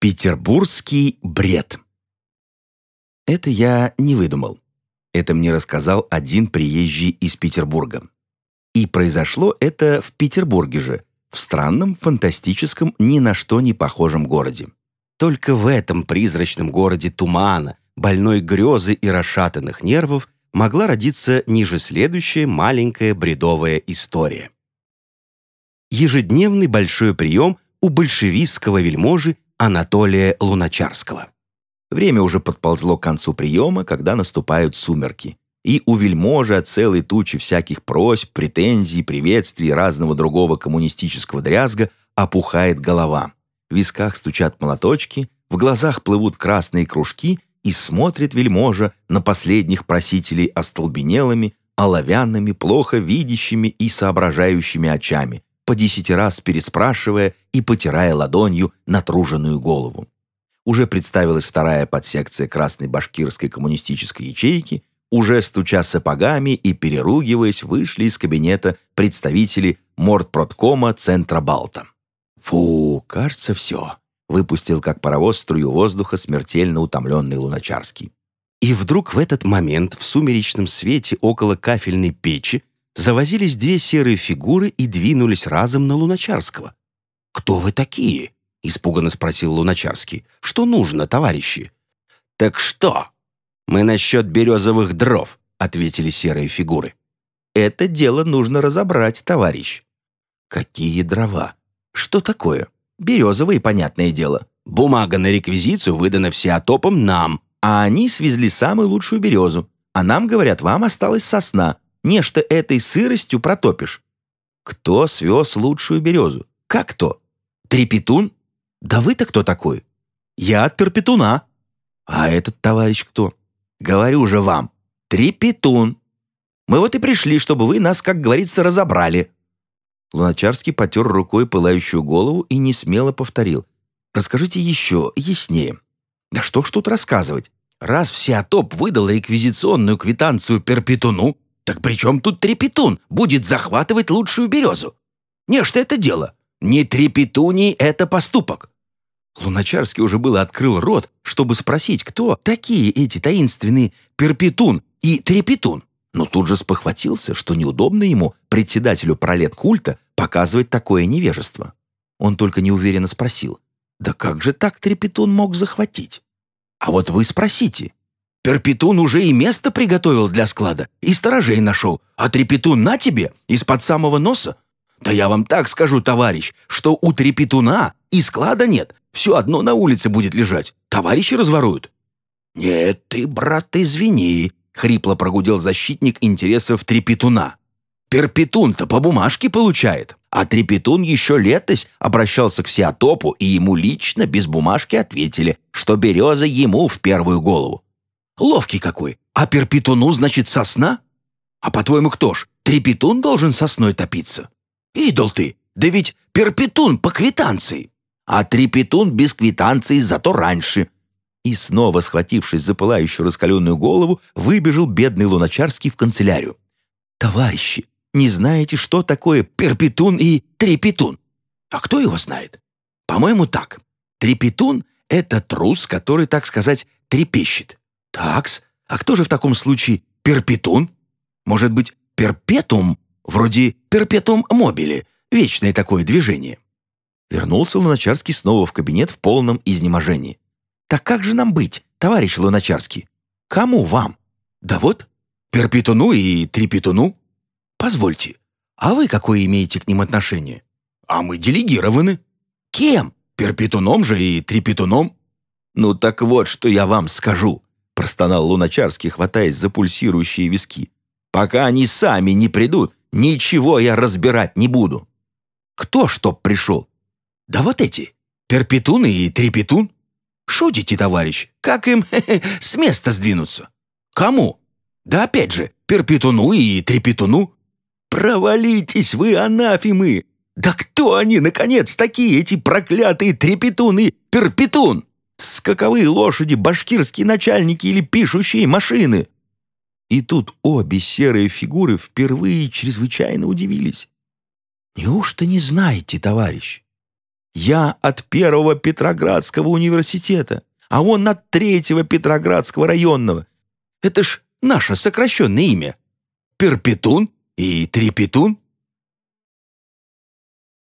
Петербургский бред. Это я не выдумал. Это мне рассказал один приезжий из Петербурга. И произошло это в Петербурге же, в странном, фантастическом, ни на что не похожем городе. Только в этом призрачном городе тумана, больной грезы и расшатанных нервов могла родиться ниже следующая маленькая бредовая история. Ежедневный большой прием у большевистского вельможи Анатолия Луначарского. Время уже подползло к концу приема, когда наступают сумерки. И у вельможи целой тучи всяких просьб, претензий, приветствий разного другого коммунистического дрязга опухает голова. В висках стучат молоточки, в глазах плывут красные кружки, и смотрит вельможа на последних просителей остолбенелыми, оловянными, плохо видящими и соображающими очами, по десяти раз переспрашивая и потирая ладонью натруженную голову. Уже представилась вторая подсекция Красной Башкирской коммунистической ячейки, уже стуча сапогами и переругиваясь, вышли из кабинета представители мордпродкома Центра Балта. «Фу, кажется, все», — выпустил как паровоз струю воздуха смертельно утомленный Луначарский. И вдруг в этот момент в сумеречном свете около кафельной печи завозились две серые фигуры и двинулись разом на Луначарского. «Кто вы такие?» — испуганно спросил Луначарский. «Что нужно, товарищи?» «Так что?» «Мы насчет березовых дров», — ответили серые фигуры. «Это дело нужно разобрать, товарищ». «Какие дрова? Что такое? Березовые, понятное дело. Бумага на реквизицию выдана всеотопом нам, а они свезли самую лучшую березу. А нам, говорят, вам осталась сосна. Нечто этой сыростью протопишь. Кто свез лучшую березу? Как кто? Трепетун? Да вы-то кто такой? Я от перпетуна. А этот товарищ кто? Говорю же вам, трепетун. Мы вот и пришли, чтобы вы нас, как говорится, разобрали. Луначарский потер рукой пылающую голову и несмело повторил. «Расскажите еще, яснее». «Да что ж тут рассказывать? Раз Всеотоп выдал реквизиционную квитанцию Перпетуну, так при чем тут Трепетун будет захватывать лучшую березу? Не, что это дело? Не Трепетуний это поступок». Луначарский уже было открыл рот, чтобы спросить, кто такие эти таинственные Перпетун и Трепетун но тут же спохватился, что неудобно ему, председателю пролет культа, показывать такое невежество. Он только неуверенно спросил, «Да как же так Трепетун мог захватить?» «А вот вы спросите. Перпетун уже и место приготовил для склада, и сторожей нашел, а Трепетун на тебе, из-под самого носа? Да я вам так скажу, товарищ, что у Трепетуна и склада нет, все одно на улице будет лежать, товарищи разворуют». «Нет, ты, брат, извини», — хрипло прогудел защитник интересов Трепетуна. «Перпетун-то по бумажке получает, а Трепетун еще летось обращался к Сиатопу, и ему лично без бумажки ответили, что береза ему в первую голову. Ловкий какой, а Перпетуну, значит, сосна? А по-твоему, кто ж, Трепетун должен сосной топиться? Идол ты, да ведь Перпетун по квитанции, а Трепетун без квитанции зато раньше» и, снова схватившись за пылающую раскаленную голову, выбежал бедный Луначарский в канцелярию. «Товарищи, не знаете, что такое перпетун и трепетун? А кто его знает? По-моему, так. Трепетун — это трус, который, так сказать, трепещет. Такс, а кто же в таком случае перпетун? Может быть, перпетум, вроде перпетум мобили, вечное такое движение?» Вернулся Луначарский снова в кабинет в полном изнеможении. Так как же нам быть, товарищ Луначарский? Кому вам? Да вот, Перпетуну и Трепетуну. Позвольте, а вы какое имеете к ним отношение? А мы делегированы. Кем? Перпетуном же и Трепетуном. Ну так вот, что я вам скажу, простонал Луначарский, хватаясь за пульсирующие виски. Пока они сами не придут, ничего я разбирать не буду. Кто чтоб пришел? Да вот эти, Перпетун и Трепетун. Шутите, товарищ? Как им с места сдвинуться? Кому? Да опять же, перпетуну и трепетуну. Провалитесь вы, анафимы! Да кто они, наконец, такие, эти проклятые трепетун перпетун? Скаковые лошади, башкирские начальники или пишущие машины? И тут обе серые фигуры впервые чрезвычайно удивились. «Неужто не знаете, товарищ?» Я от первого Петроградского университета, а он от третьего Петроградского районного. Это ж наше сокращенное имя. Перпетун и Трипетун.